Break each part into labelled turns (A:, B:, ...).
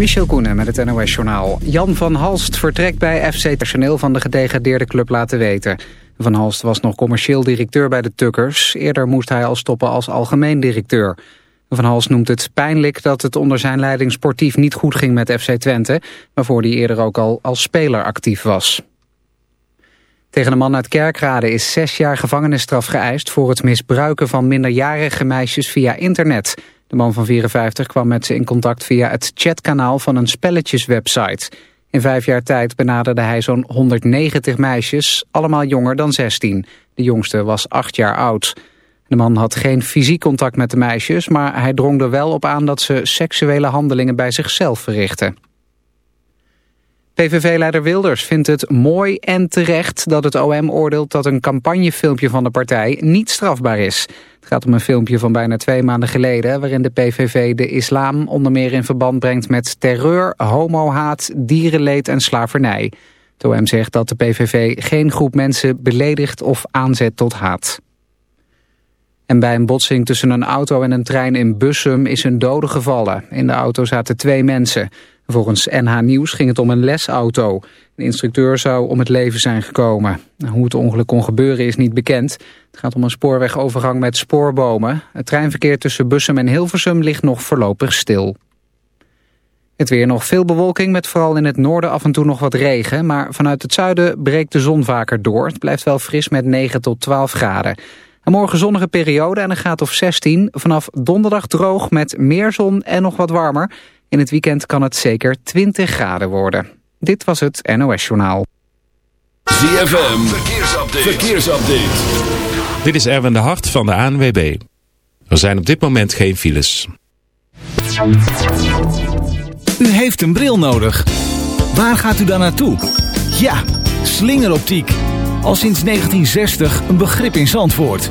A: Michel Koenen met het NOS-journaal. Jan van Halst vertrekt bij FC personeel van de gedegradeerde club laten weten. Van Halst was nog commercieel directeur bij de Tukkers. Eerder moest hij al stoppen als algemeen directeur. Van Halst noemt het pijnlijk dat het onder zijn leiding sportief niet goed ging met FC Twente... waarvoor hij eerder ook al als speler actief was. Tegen een man uit Kerkrade is zes jaar gevangenisstraf geëist... voor het misbruiken van minderjarige meisjes via internet... De man van 54 kwam met ze in contact via het chatkanaal van een spelletjeswebsite. In vijf jaar tijd benaderde hij zo'n 190 meisjes, allemaal jonger dan 16. De jongste was acht jaar oud. De man had geen fysiek contact met de meisjes, maar hij drong er wel op aan dat ze seksuele handelingen bij zichzelf verrichten. PVV-leider Wilders vindt het mooi en terecht dat het OM oordeelt dat een campagnefilmpje van de partij niet strafbaar is. Het gaat om een filmpje van bijna twee maanden geleden... waarin de PVV de islam onder meer in verband brengt met terreur, homohaat, dierenleed en slavernij. Het OM zegt dat de PVV geen groep mensen beledigt of aanzet tot haat. En bij een botsing tussen een auto en een trein in Bussum is een dode gevallen. In de auto zaten twee mensen. Volgens NH Nieuws ging het om een lesauto. De instructeur zou om het leven zijn gekomen. Hoe het ongeluk kon gebeuren is niet bekend. Het gaat om een spoorwegovergang met spoorbomen. Het treinverkeer tussen Bussum en Hilversum ligt nog voorlopig stil. Het weer nog veel bewolking met vooral in het noorden af en toe nog wat regen. Maar vanuit het zuiden breekt de zon vaker door. Het blijft wel fris met 9 tot 12 graden. En morgen zonnige periode en een graad of 16. Vanaf donderdag droog met meer zon en nog wat warmer. In het weekend kan het zeker 20 graden worden. Dit was het NOS Journaal.
B: ZFM, verkeersupdate. verkeersupdate.
C: Dit is Erwin de Hart van de ANWB. Er zijn op dit moment geen files.
D: U heeft een bril nodig. Waar gaat u dan naartoe? Ja, slingeroptiek. Al sinds 1960 een begrip in Zandvoort.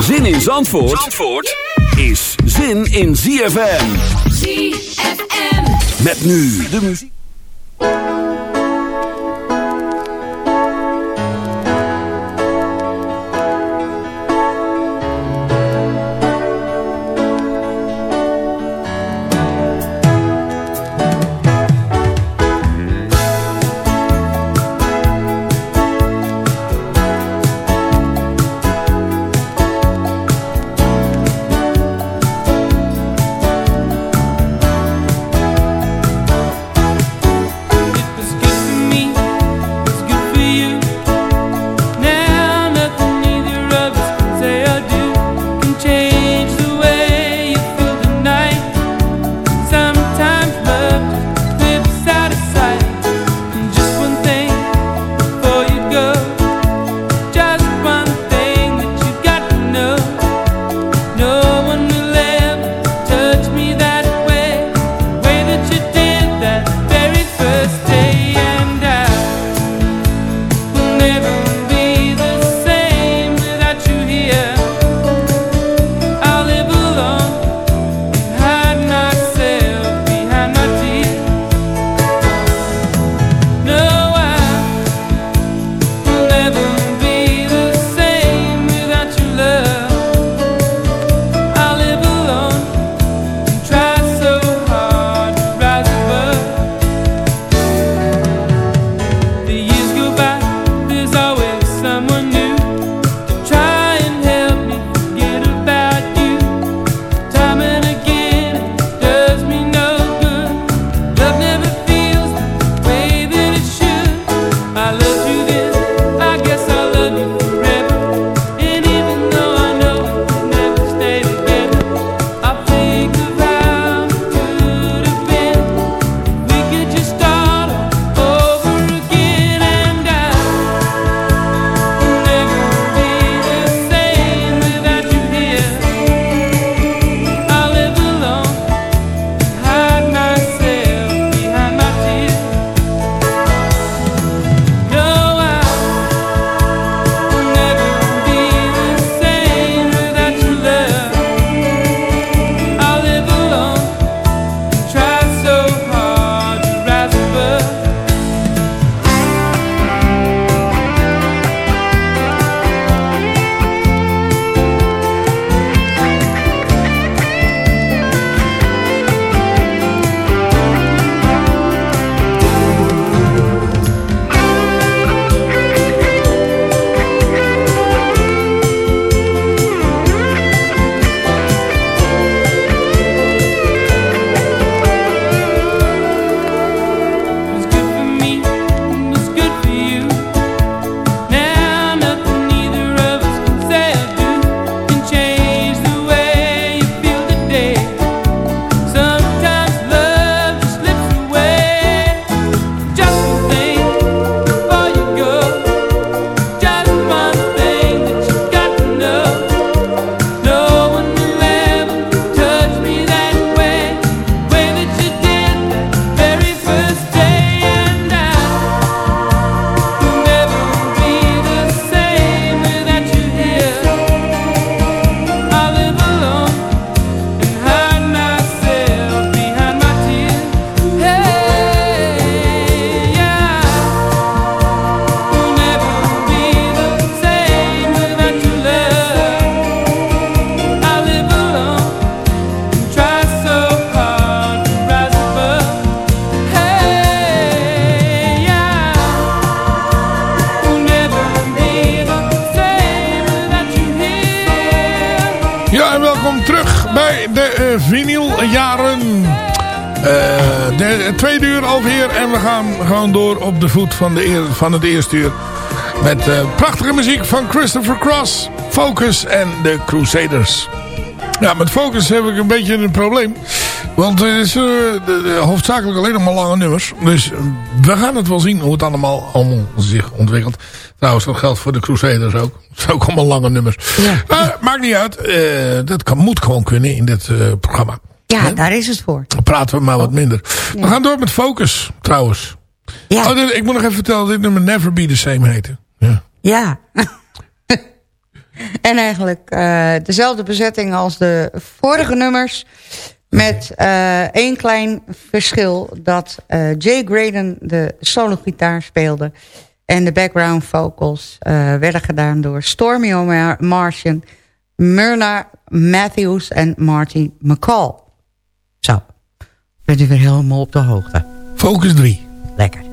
B: Zin in Zandvoort, Zandvoort is zin in ZFM.
E: ZFM.
B: Met nu de muziek.
F: Vinyljaren. Uh, de tweede uur alweer. En we gaan gewoon door op de voet van, de van het eerste uur. Met uh, prachtige muziek van Christopher Cross, Focus en de Crusaders. Ja, met Focus heb ik een beetje een probleem. Want het is uh, hoofdzakelijk alleen nog maar lange nummers. Dus we gaan het wel zien hoe het allemaal, allemaal zich ontwikkelt. Trouwens, dat geldt voor de Crusaders ook. Dat zijn ook allemaal lange nummers. Ja. Maar maakt niet uit. Uh, dat kan, moet gewoon kunnen in dit uh, programma.
G: Ja, daar is het voor.
F: Dan praten we maar wat minder. Ja. We gaan door met Focus, trouwens. Ja. Oh, ik moet nog even vertellen dat dit nummer Never Be The Same heette. Ja.
G: Ja. en eigenlijk uh, dezelfde bezetting als de vorige nummers. Met uh, één klein verschil dat uh, Jay Graydon de solo gitaar speelde. En de background vocals uh, werden gedaan door Stormy Martian, Myrna Matthews en Marty McCall. Zo, bent u weer helemaal op de hoogte.
F: Focus 3.
G: Lekker.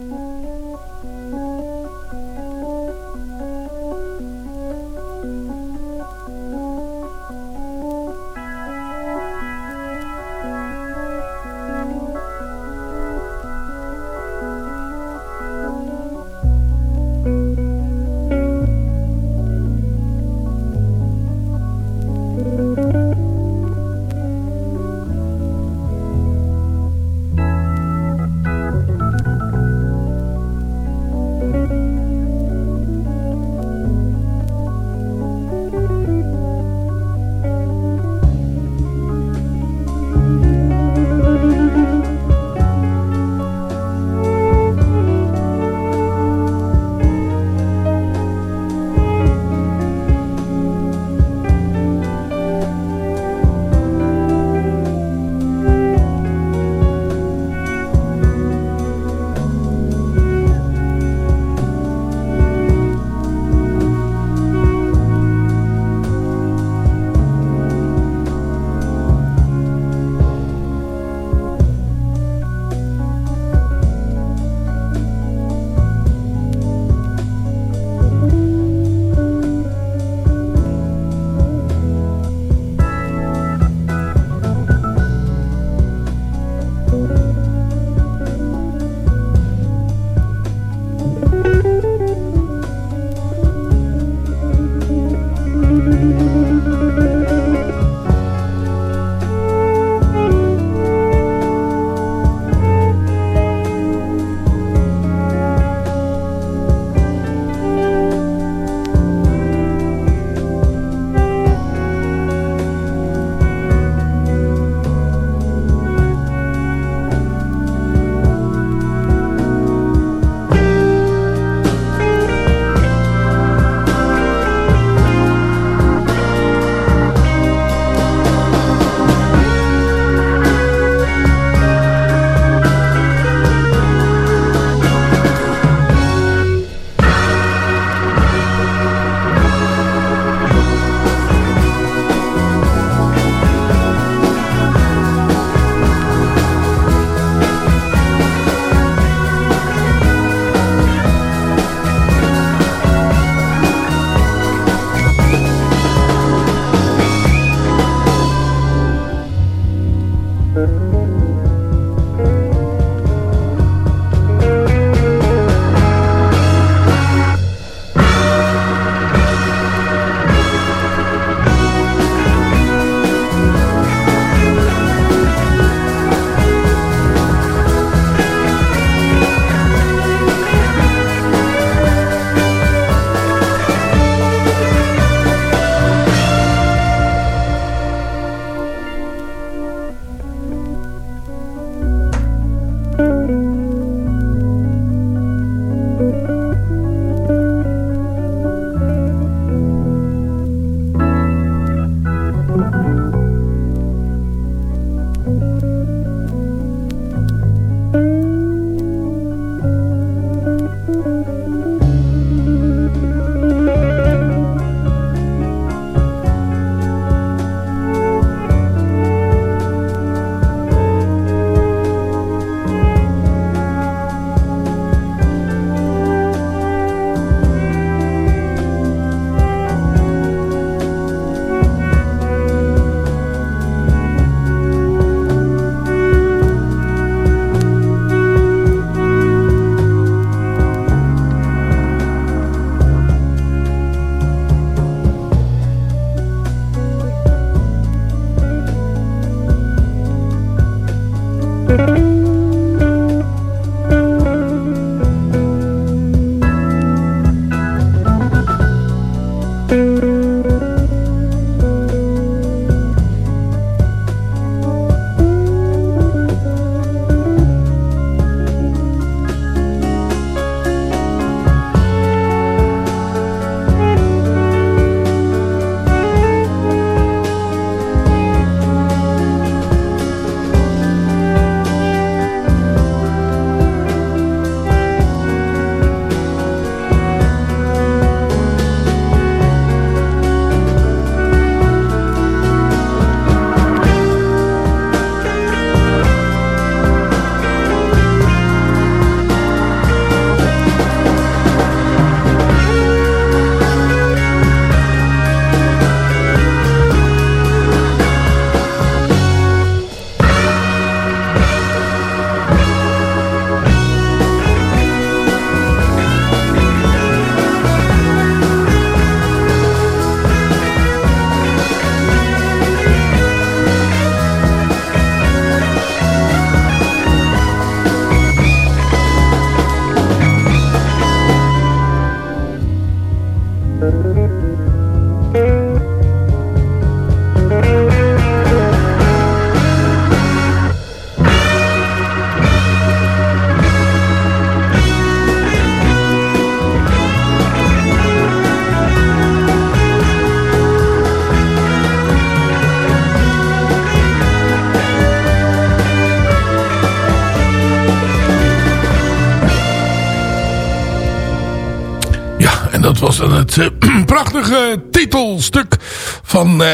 F: Titelstuk van uh,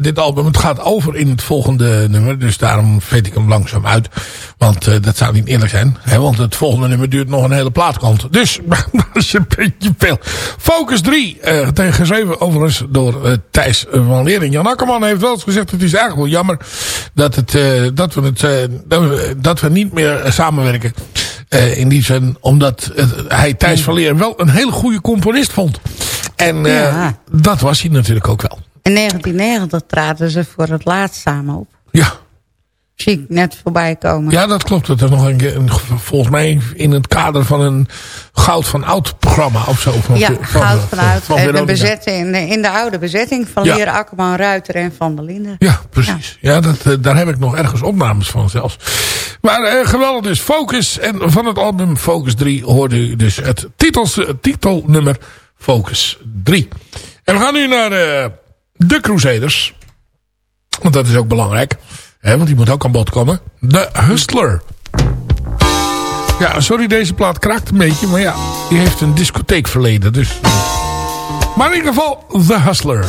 F: dit album. Het gaat over in het volgende nummer. Dus daarom weet ik hem langzaam uit. Want uh, dat zou niet eerlijk zijn. Hè, want het volgende nummer duurt nog een hele plaatkant. Dus dat is een beetje veel. Focus 3. geschreven overigens door Thijs van Leering. Jan Akkerman heeft wel eens gezegd. Het is eigenlijk wel jammer dat, het, dat, we, het, dat, we, dat we niet meer samenwerken. Uh, in die zin, omdat uh, hij Thijs van Leer wel een hele goede componist vond. En ja. dat was hij natuurlijk ook wel.
G: In 1990 traden ze voor het laatst samen op.
F: Ja
G: zie ik net voorbij komen.
F: Ja, dat klopt. Dat er nog een, een, volgens mij in het kader van een Goud van Oud programma of zo. Van,
G: ja, van, Goud van, Oud. Van, van de bezetting, in, de, in de oude bezetting van ja. Leer Akkerman, Ruiter en Van der Linden.
F: Ja, precies. Ja, ja dat, uh, daar heb ik nog ergens opnames van zelfs. Maar uh, geweldig dus. Focus. En van het album Focus 3 hoorde u dus het, titels, het titelnummer Focus 3. En we gaan nu naar uh, de Crusaders. Want dat is ook belangrijk. He, want die moet ook aan bod komen. The Hustler. Ja, sorry, deze plaat kraakt een beetje. Maar ja, die heeft een discotheekverleden. Dus. Maar in ieder geval, The Hustler.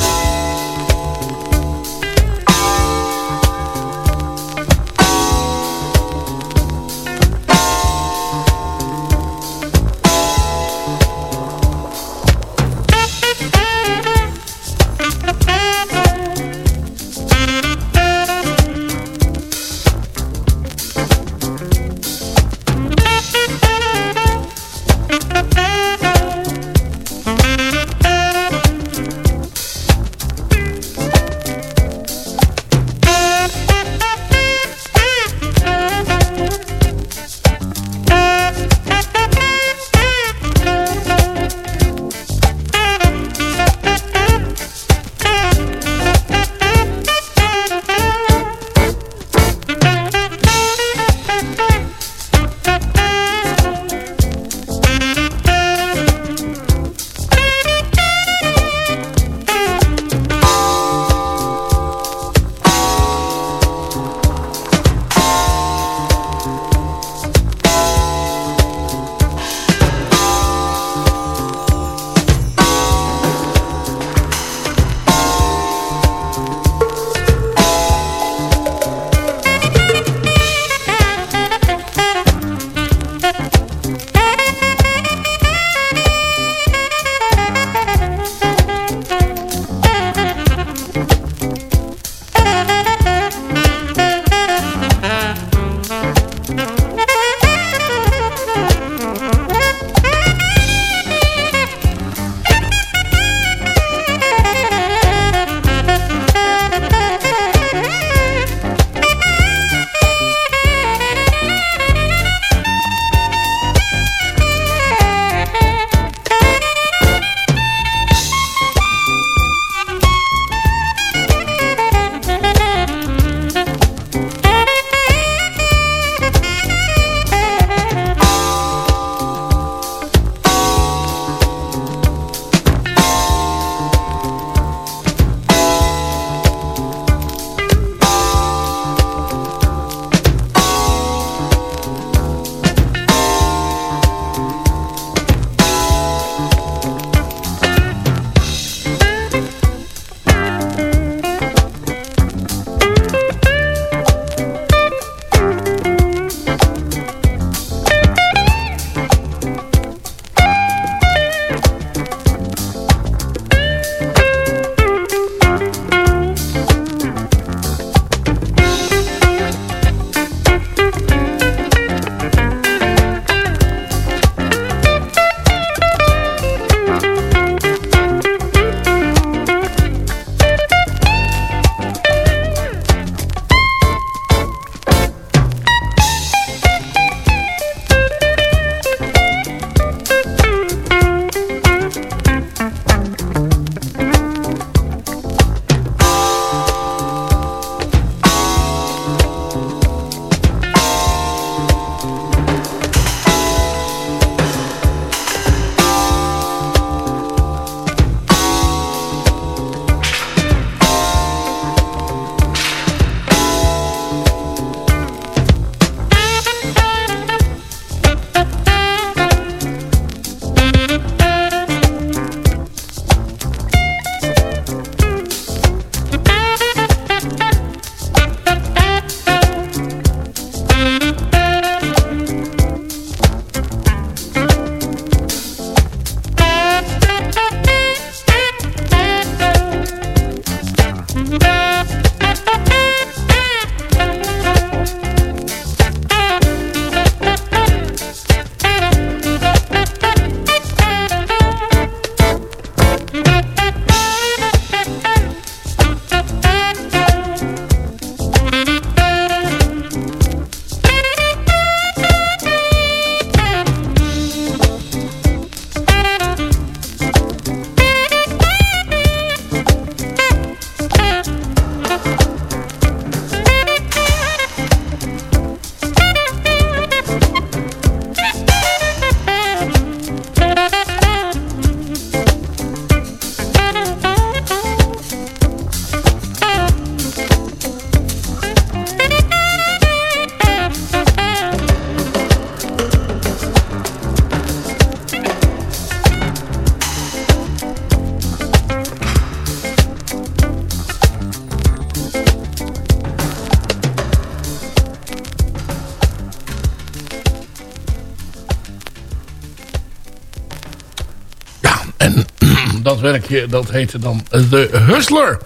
F: Werkje, dat heette dan The Hustler.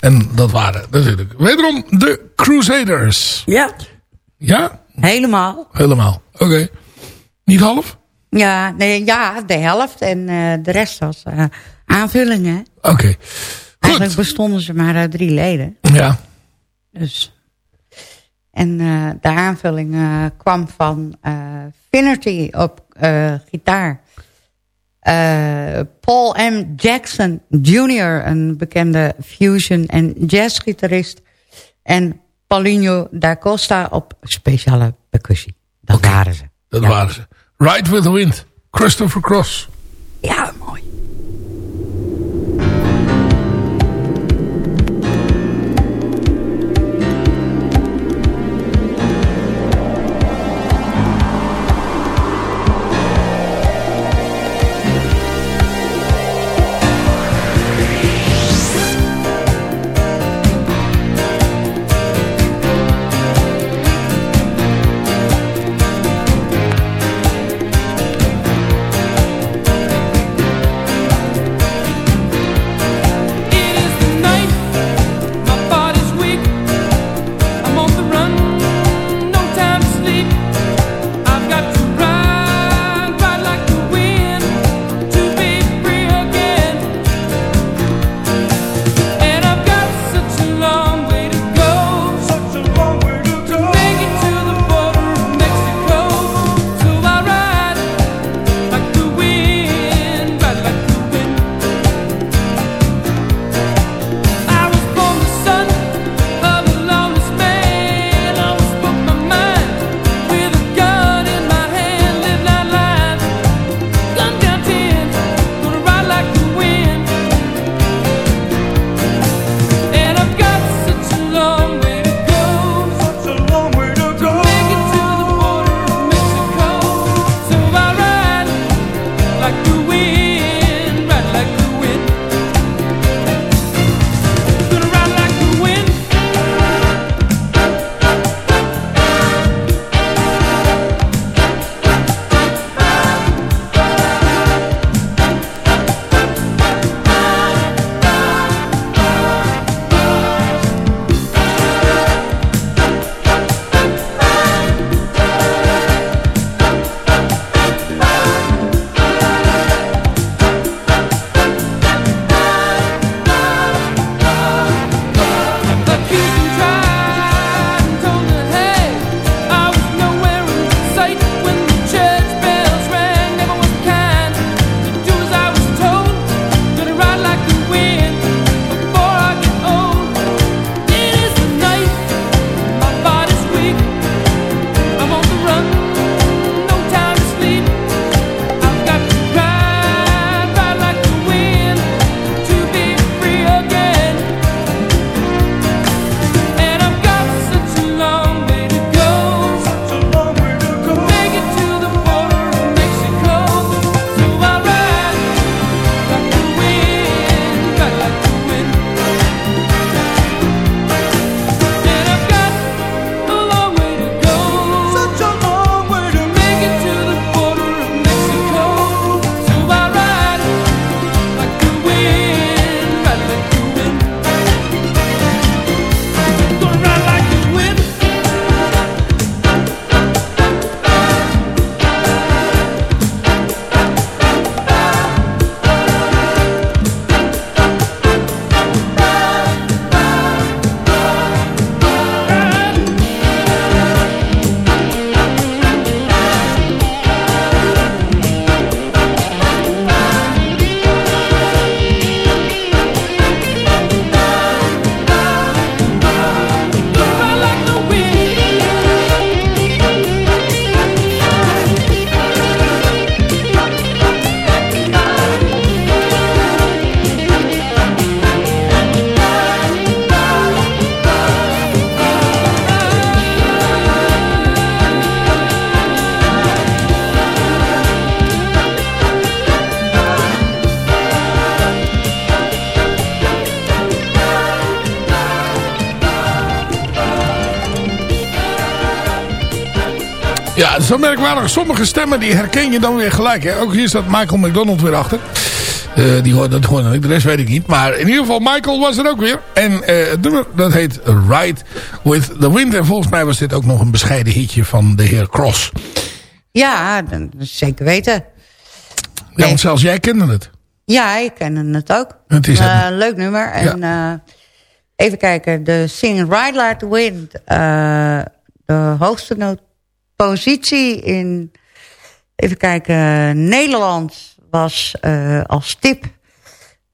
F: En dat waren natuurlijk wederom de Crusaders.
H: Ja,
F: Ja?
H: helemaal.
F: Helemaal. Oké. Niet half?
H: Ja, nee, ja, de helft en eh, de rest was eh, aanvullingen.
F: Oké.
H: Eigenlijk bestonden ze maar uit drie leden.
F: Ja.
H: Dus. En eh, de aanvulling eh, kwam van eh Finnerty op eh, gitaar. Eh, Paul M. Jackson Jr., een bekende fusion- en jazzgitarist. En Paulinho da Costa op speciale percussie. Dat waren ze.
F: Dat
H: Ja.
F: waren ze. Ride with the Wind. Christopher Cross.
H: Ja, mooi.
F: Ja, zo merkwaardig. Sommige stemmen die herken je dan weer gelijk. Hè? Ook hier staat Michael McDonald weer achter. Uh, die hoorde, dat hoorde ik, de rest weet ik niet. Maar in ieder geval, Michael was er ook weer. En uh, het nummer, dat heet Ride with the Wind. En volgens mij was dit ook nog een bescheiden hitje van de heer Cross.
G: Ja, zeker weten.
F: Ja, want zelfs jij kende het.
G: Ja, ik kende het ook.
F: Het is
G: uh, leuk nummer. En ja. even kijken, de Sing Ride Like the Wind. de hoogste positie in, even kijken, Nederland was uh, als tip.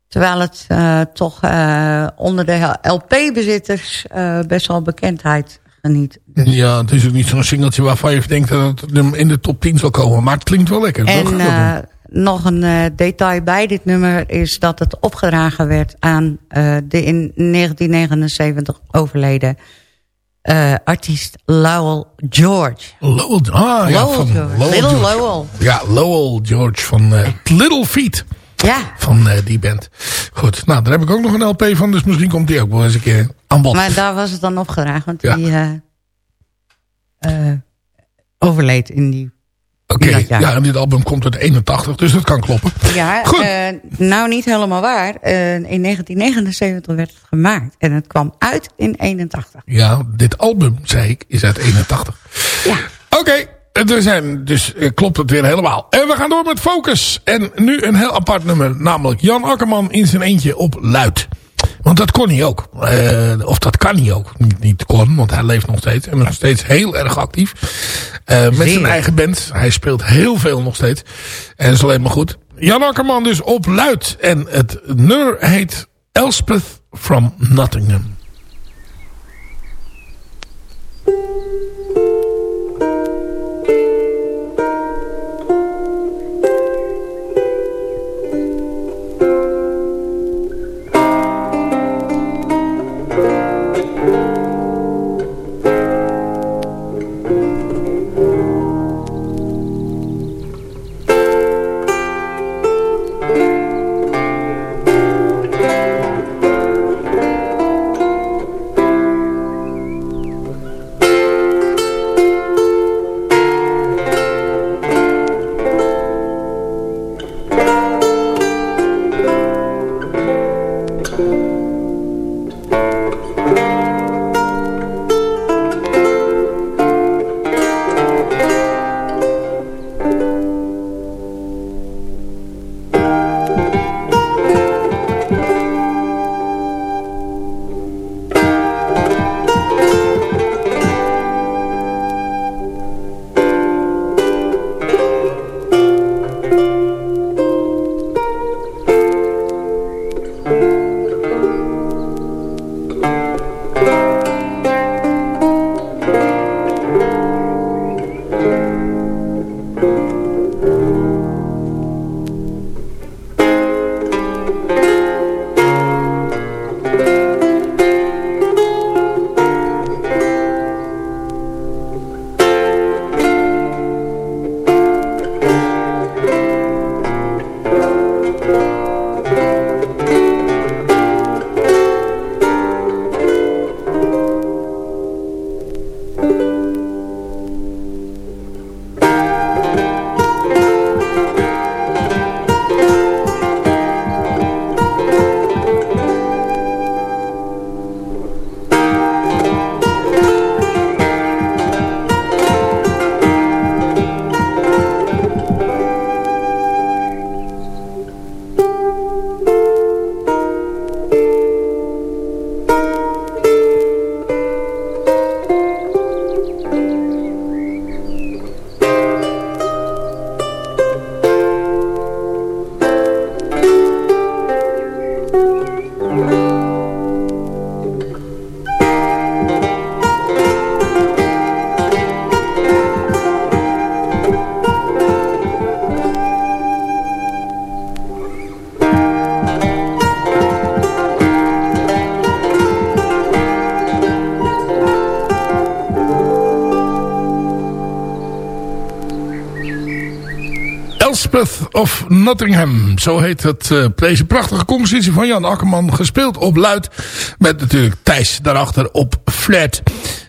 G: Terwijl het uh, toch uh, onder de LP-bezitters best wel bekendheid geniet.
F: Ja, het is ook niet zo'n singeltje waarvan je denkt dat het in de top 10 zal komen. Maar het klinkt wel lekker.
G: En nog een detail bij dit nummer is dat het opgedragen werd aan de in 1979 overleden uh, artiest Lowell George.
F: Lowell, ah, ja, van
G: George.
F: Lowell
G: Little
F: George.
G: Lowell.
F: Ja, Lowell George van uh, Little Feet.
G: Ja.
F: Van uh, die band. Goed, nou daar heb ik ook nog een LP van, dus misschien komt die ook wel eens een keer aan bod.
G: Maar daar was het dan opgedragen, want ja. die overleed in die
F: Oké, okay, ja, en dit album komt uit 81, dus dat kan kloppen.
G: Ja, uh, nou niet helemaal waar. Uh, in 1979 werd het gemaakt en het kwam uit in 81.
F: Ja, dit album, zei ik, is uit 81.
G: Ja.
F: Oké, okay, er zijn, dus klopt het weer helemaal. En we gaan door met Focus. En nu een heel apart nummer, namelijk Jan Akkerman in zijn eentje op luid. Want dat kon hij ook. Uh, of dat kan hij ook. Niet, niet kon, want hij leeft nog steeds. En nog steeds heel erg actief. Uh, met zijn eigen band. Hij speelt heel veel nog steeds. En is alleen maar goed. Jan Akkerman dus op luid. En het nummer heet Elspeth from Nottingham. Of Nottingham. Zo heet het, uh, deze prachtige compositie van Jan Akkerman. Gespeeld op luid. Met natuurlijk Thijs daarachter op flat.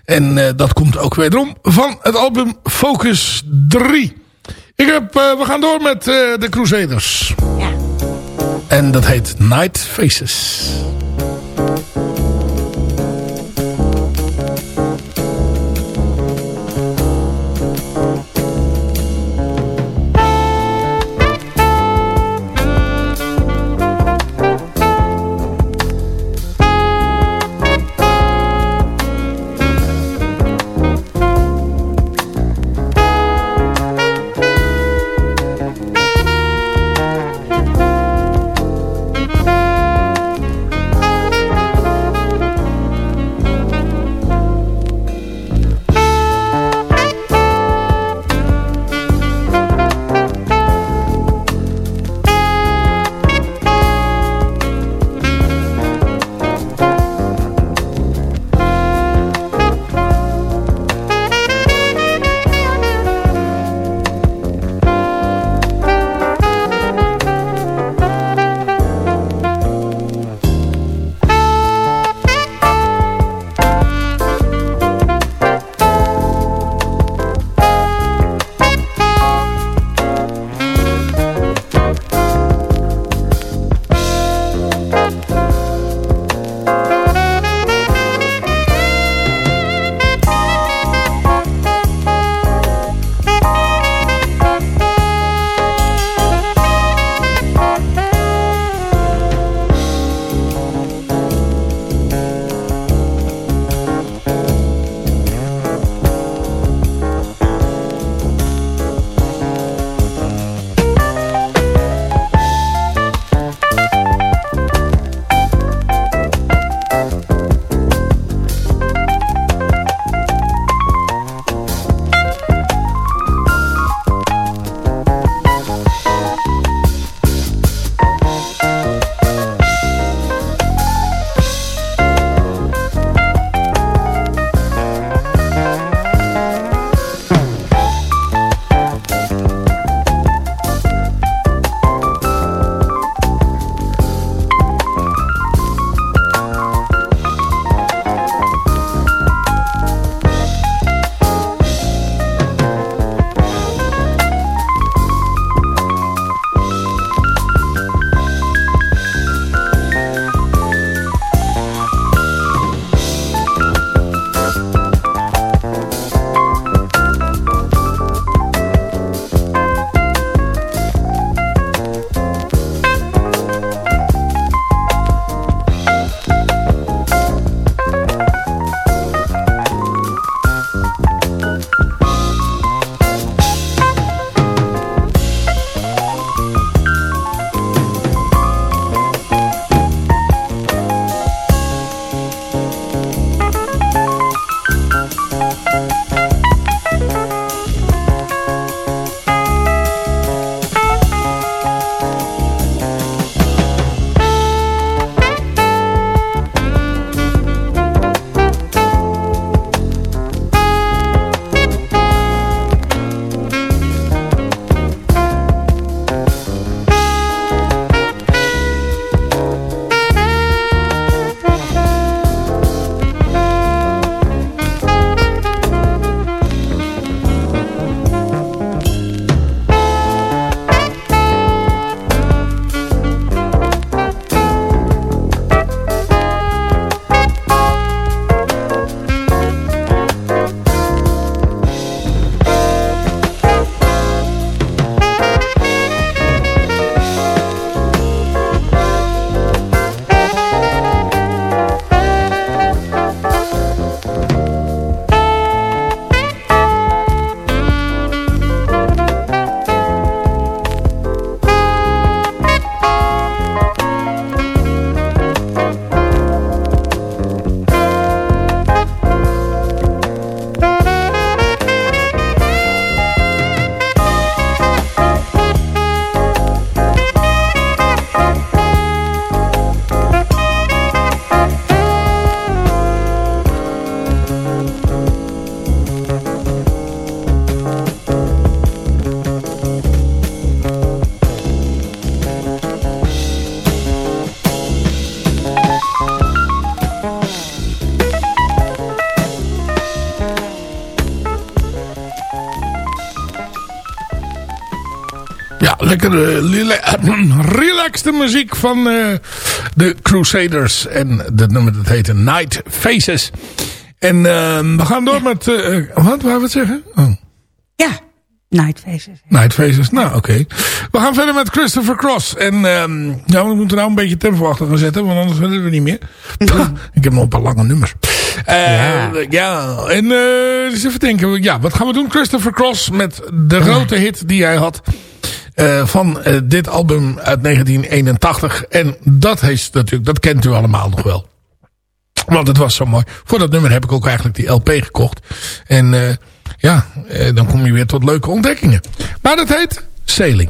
F: En uh, dat komt ook wederom van het album Focus 3. Ik heb, uh, we gaan door met de Crusaders.
G: Ja.
F: En dat heet Night Faces.
H: Lekkere, relaxte muziek van uh, de Crusaders. En dat nummer dat heette Night Faces. En uh, we gaan door met... Uh, wat, wou we zeggen? Oh.
G: Ja, Night Faces.
H: Night Faces, nou oké. Okay. We gaan verder met Christopher Cross. En um, ja, we moeten nou een beetje tempo achter gaan zetten, want anders willen we niet meer. ik heb nog een paar lange nummers. Uh, ja. ja. En uh, eens even denken. Ja, wat gaan we doen? Christopher Cross met de grote hit die hij had. Uh, van uh, dit album uit 1981. En dat, heeft natuurlijk, dat kent u allemaal nog wel. Want het was zo mooi. Voor dat nummer heb ik ook eigenlijk die LP gekocht. En uh, ja, dan kom je weer tot leuke ontdekkingen. Maar dat heet Sailing.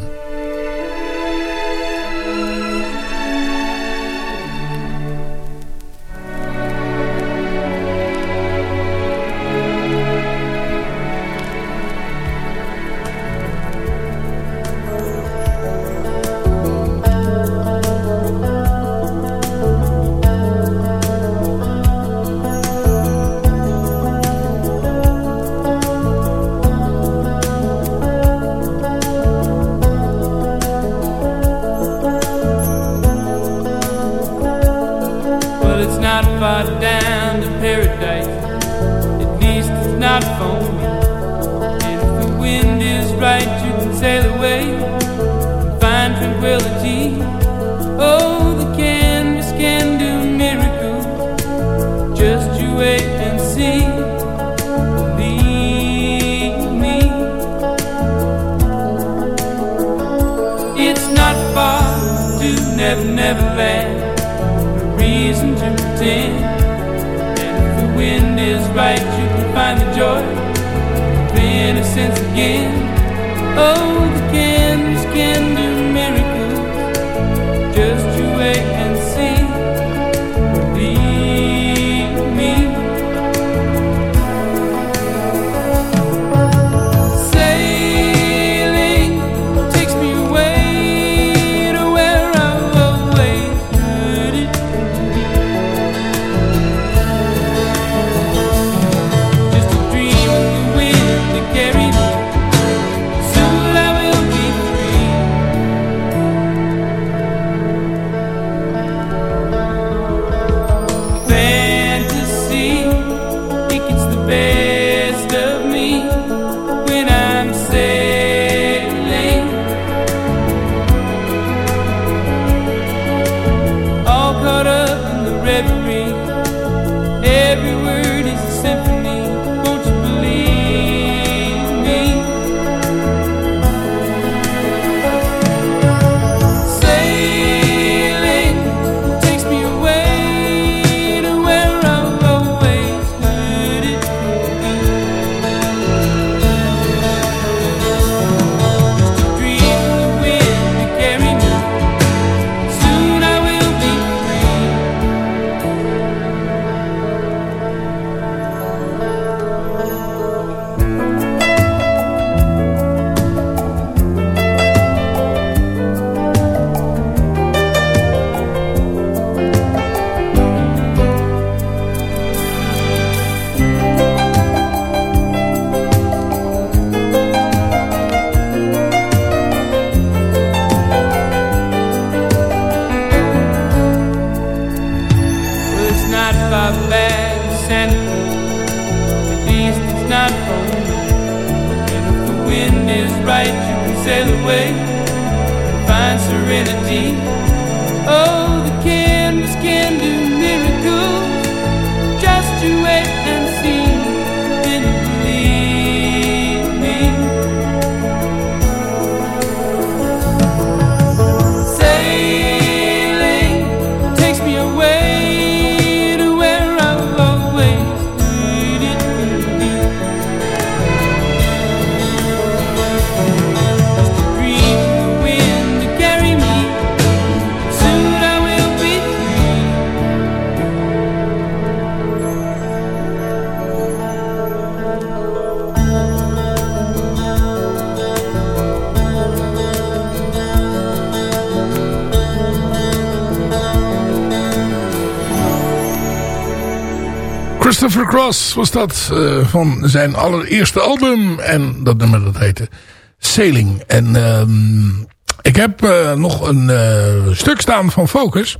H: Christopher Cross was dat uh, van zijn allereerste album. En dat nummer dat heette Sailing. En um,
F: Ik heb uh, nog een uh, stuk staan van Focus.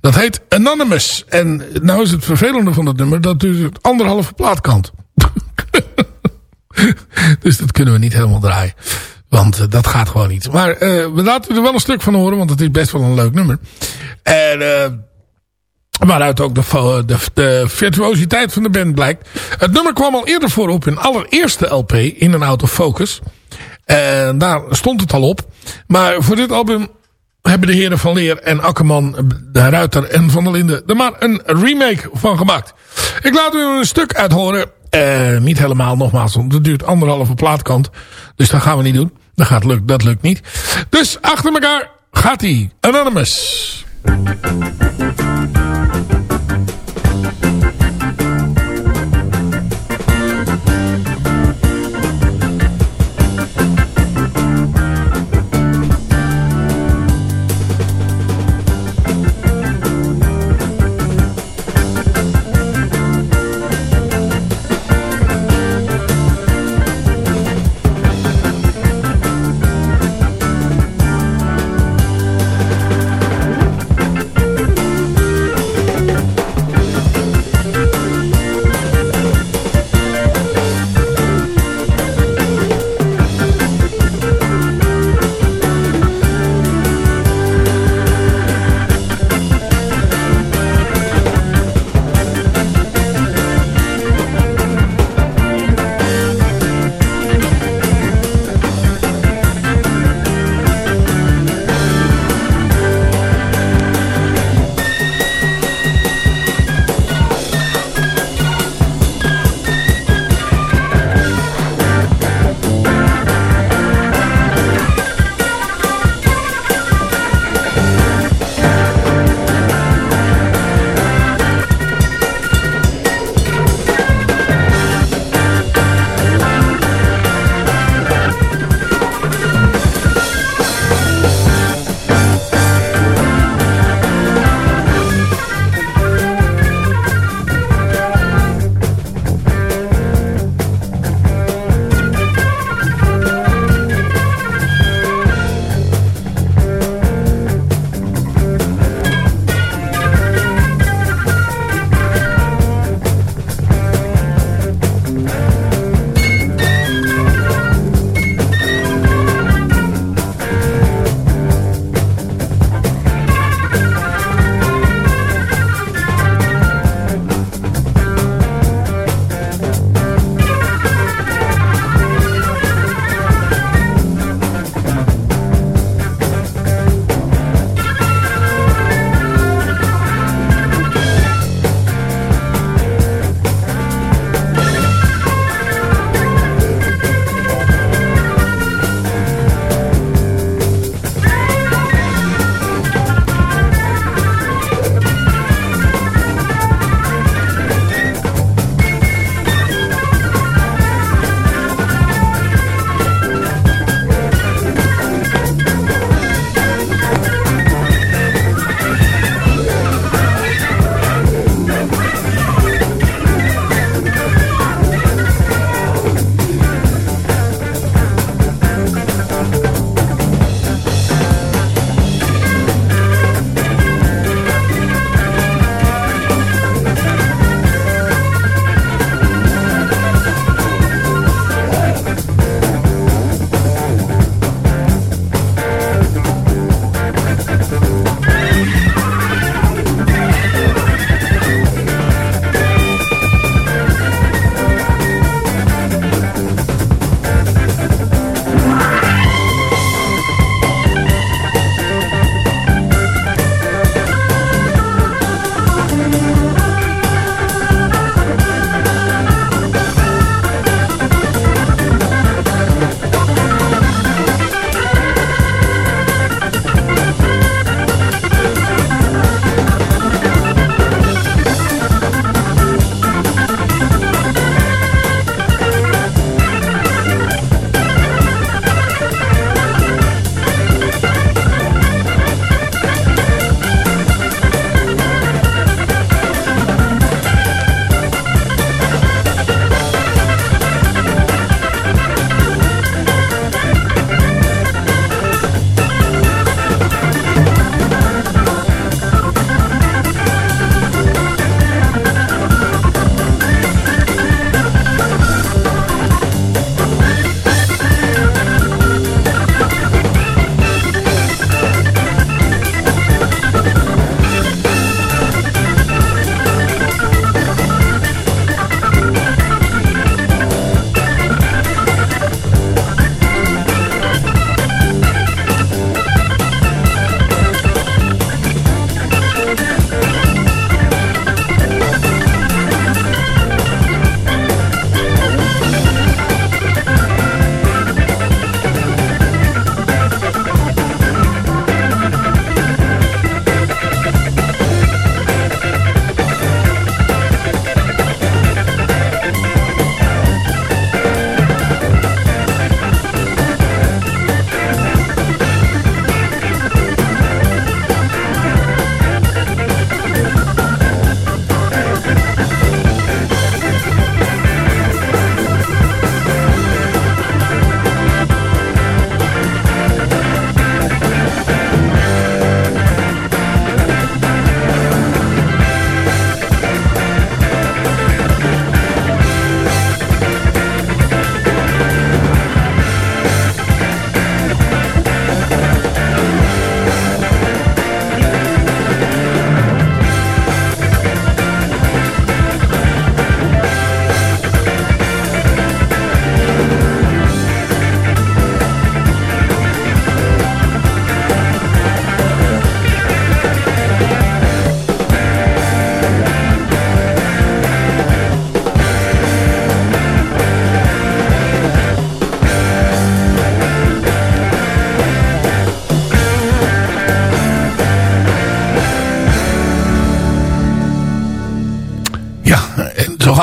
F: Dat heet Anonymous. En nou is het vervelende van dat nummer. Dat is het anderhalve plaatkant. dus dat kunnen we niet helemaal draaien. Want dat gaat gewoon niet. Maar we laten er wel een stuk van horen. Want het is best wel een leuk nummer. En... Waaruit ook de, de, de, virtuositeit van de band blijkt. Het nummer kwam al eerder voor op hun allereerste LP in een autofocus. En daar stond het al op. Maar voor dit album hebben de heren Van Leer en Akkerman, de Ruiter en Van der Linden er maar een remake van gemaakt. Ik laat u een stuk uithoren. Uh, niet helemaal nogmaals, want het duurt anderhalve plaatkant. Dus dat gaan we niet doen. Dat, gaat lukt, dat lukt niet. Dus achter elkaar gaat hij. Anonymous.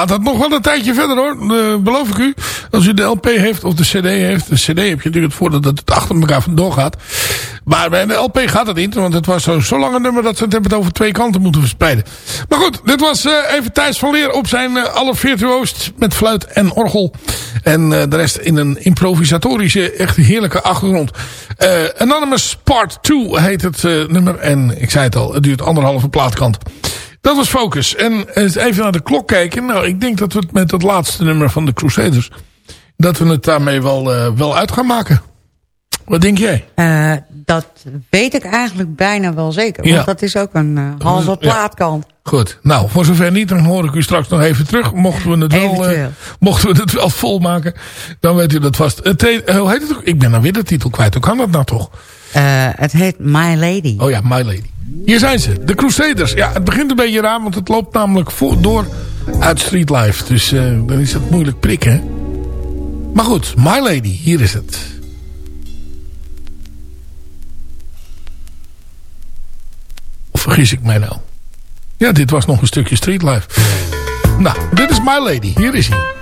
F: Gaat dat nog wel een tijdje verder hoor. Uh, beloof ik u. Als u de LP heeft of de CD heeft. De CD heb je natuurlijk het voordeel dat het achter elkaar vandoor gaat. Maar bij de LP gaat het niet. Want het was zo, zo lang een nummer dat ze het hebben over twee kanten moeten verspreiden. Maar goed, dit was uh, even Thijs van Leer op zijn uh, allervirtuoost met fluit en orgel. En de rest in een improvisatorische, echt heerlijke achtergrond. Anonymous Part 2 heet het nummer. En ik zei het al, het duurt anderhalve plaatkant. Dat was Focus. En even naar de klok kijken. Nou, ik denk dat we het met het laatste nummer van de Crusaders... dat we het daarmee wel, uh, wel uit gaan maken. Wat denk jij?
G: Uh, dat weet ik eigenlijk bijna wel zeker. Want ja. dat is ook een uh, halve plaatkant.
F: Ja. Goed. Nou, voor zover niet, dan hoor ik u straks nog even terug. Mochten we het wel, uh, mochten we het wel volmaken, dan weet u dat vast. Het hoe heet het ook? Ik ben nou weer de titel kwijt. Hoe kan dat nou toch?
G: Het heet My Lady.
F: Oh ja, My Lady. Hier zijn ze, de Crusaders. Ja, het begint een beetje raar, want het loopt namelijk door uit Street Life. Dus uh, dan is het moeilijk prikken. Maar goed, My Lady, hier is het. Of vergis ik mij nou? Ja, dit was nog een stukje Street Life. Nou, dit is My Lady. Hier is hij.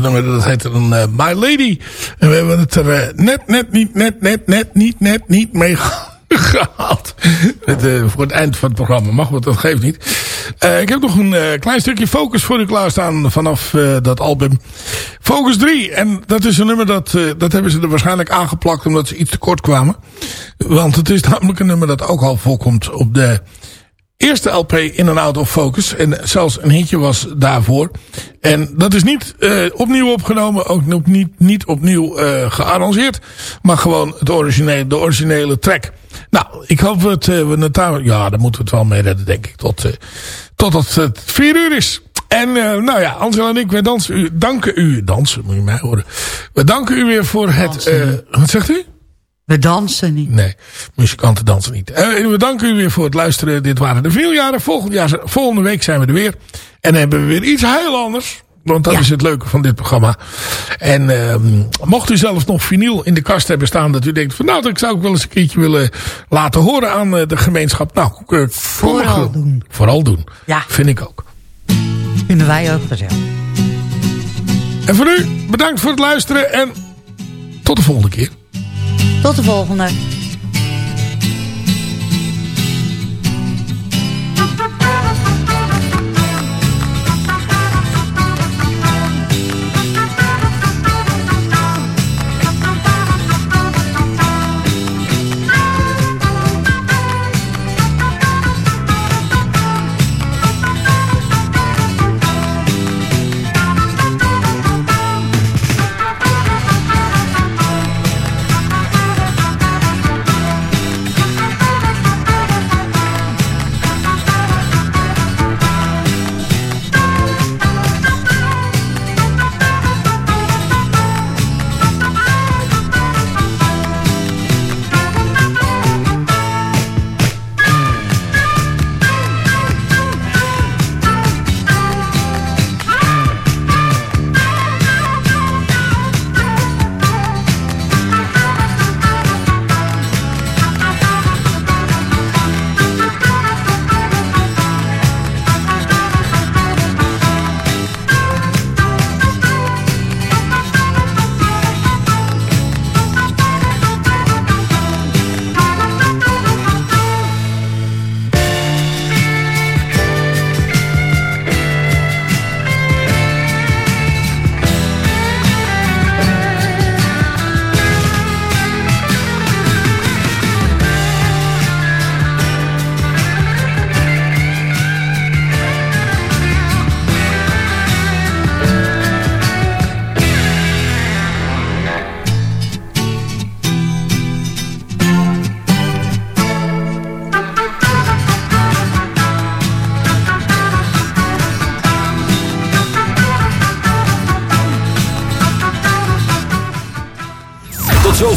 F: Nummer dat heette dan My Lady. En we hebben het er net, net, niet, net, net, net, niet, net, niet mee gehaald. voor het eind van het programma. Mag wat, dat geeft niet. ik heb nog een klein stukje Focus voor u klaarstaan vanaf dat album. Focus 3. En dat is een nummer dat, dat hebben ze er waarschijnlijk aangeplakt omdat ze iets te kort kwamen. Want het is namelijk een nummer dat ook al voorkomt op de eerste LP In and Out of Focus. En zelfs een hitje was daarvoor. En dat is niet uh, opnieuw opgenomen. Ook niet, niet opnieuw uh, gearrangeerd. Maar gewoon het originele, de originele track. Nou, ik hoop dat uh, we het daar... Ja, daar moeten we het wel mee redden, denk ik. Tot, totdat het vier uur is. En nou ja, Angela en ik, wij dansen u, danken u... Dansen, moet je mij horen. We danken u weer voor het... wat zegt u?
G: We dansen niet.
F: Nee, muzikanten dansen niet. Uh, we danken u weer voor het luisteren. Dit waren de jaren. Volgend jaar, volgende week zijn we er weer. En dan hebben we weer iets heel anders. Want dat is het leuke van dit programma. En uh, mocht u zelfs nog vinyl in de kast hebben staan. Dat u denkt van nou dat zou ik wel eens een keertje willen laten horen aan uh, de gemeenschap. Nou, uh,
G: vooral doen.
F: Vooral doen. Ja. Vind ik ook.
G: Vinden wij ook gezellig.
F: En voor nu bedankt voor het luisteren. En tot de volgende keer.
G: Tot de volgende.